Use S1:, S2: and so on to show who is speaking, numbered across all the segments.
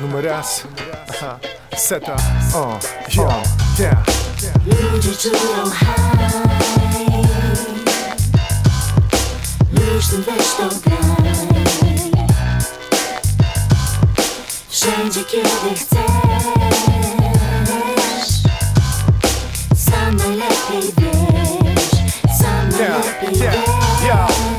S1: Numer raz. Aha. Seta. O, yo, yeah
S2: Ludzie czują haj Luźnym weź to graj Wszędzie kiedy chcesz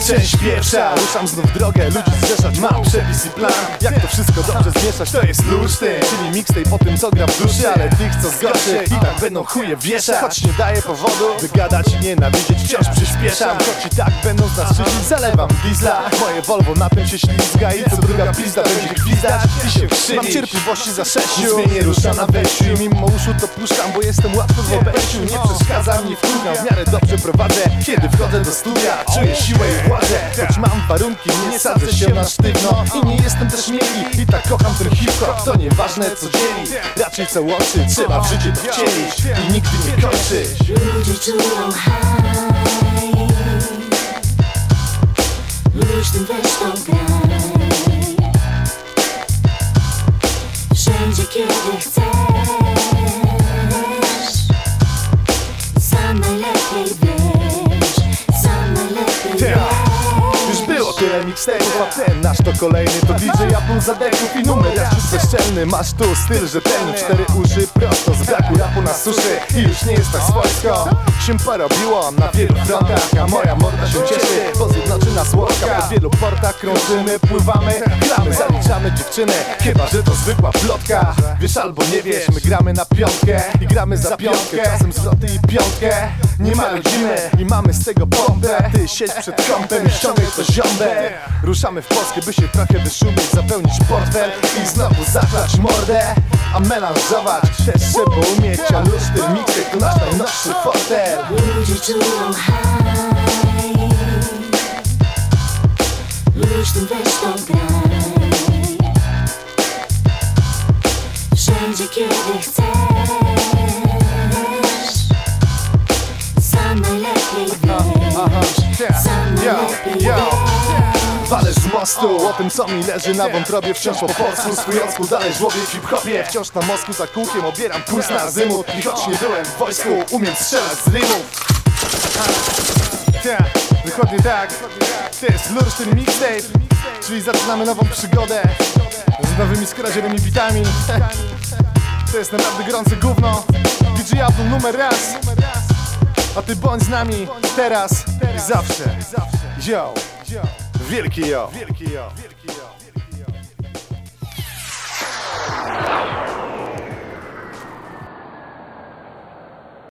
S1: Część pierwsza, ruszam znów w drogę Ludzi zrzeszać, mam. Przepis i plan Jak to wszystko dobrze zmieszać, to jest luszty Czyli mixtape o tym, co gra w duszy Ale tych, co zgorszy, i tak będą chuje wieszać Choć nie daje powodu, by gadać i nienawidzieć Wciąż przyspieszam, choć i tak będą z nas szydzić Zalewam diesla, moje Volvo na tym się ślizga I co druga pizda będzie gwizdać. I się Mam cierpliwości za sześciu, zmienię rusza na wejściu I mimo uszu to puszczam, bo jestem łatwo w obejściu. Nie przeszkadza mi wkurwiam, w miarę dobrze prowadzę Kiedy wchodzę do studia, czuję siłę i władzę Choć mam warunki, nie sadzę się na sztywno I nie jestem też miękki, i tak kocham ten hip-hop To nieważne co dzieli, raczej co łączy Trzeba w życie to wcielić. I nigdy nie kończyć
S2: Ludzie czują haj Luźnym weź graj Wszędzie kiedy chcesz. Sam najlepiej wiesz Sam najlepiej wiesz
S1: Już tyle mixtape'ów, a ten nasz to kolejny To DJ Apple zadeków i numer. Jest bezczelny Masz tu styl rzetelny, cztery uszy prosto Z braku rapu na suszy. I już nie jest tak swojsko Się porobiło na wielu frontach A moja morda się cieszy, bo zjednoczy nas łąka Po wielu portach krążymy, pływamy, gramy. Zaliczamy dziewczyny, chyba że to zwykła plotka. Wiesz albo nie wiesz, my gramy na piątkę. I gramy za piątkę, czasem zwroty i piątkę. Nie ma rodziny i mamy z tego pompę Ty siedź przed kąpem i ściągaj to ziombę Ruszamy w Polskę, by się trochę wyszumieć Zapełnić portfel i znowu zaklać mordę. A melanżować też trzeba umieć A luszty mixy to nasz najnowszy
S2: Ludzie czują haj Luźnym weź to graj Wszędzie kiedy chcesz. Sam najlepiej wiesz. Sam najlepiej wiesz.
S1: Walę z mostu o tym co mi leży na wątrobie Wciąż po polsku swój dalej żłobię w hip-hopie. Wciąż na mosku za kółkiem obieram kurs na zymut I choć nie byłem w wojsku umiem strzelać z rymów Yeah, dokładnie tak. To jest Lursztyn Mixtape. Czyli zaczynamy nową przygodę Z nowymi skradzionymi bitami. To jest naprawdę gorące gówno. DJ Abdul numer raz. A ty bądź z nami teraz i zawsze. Yo, wielki yo, wielki yo.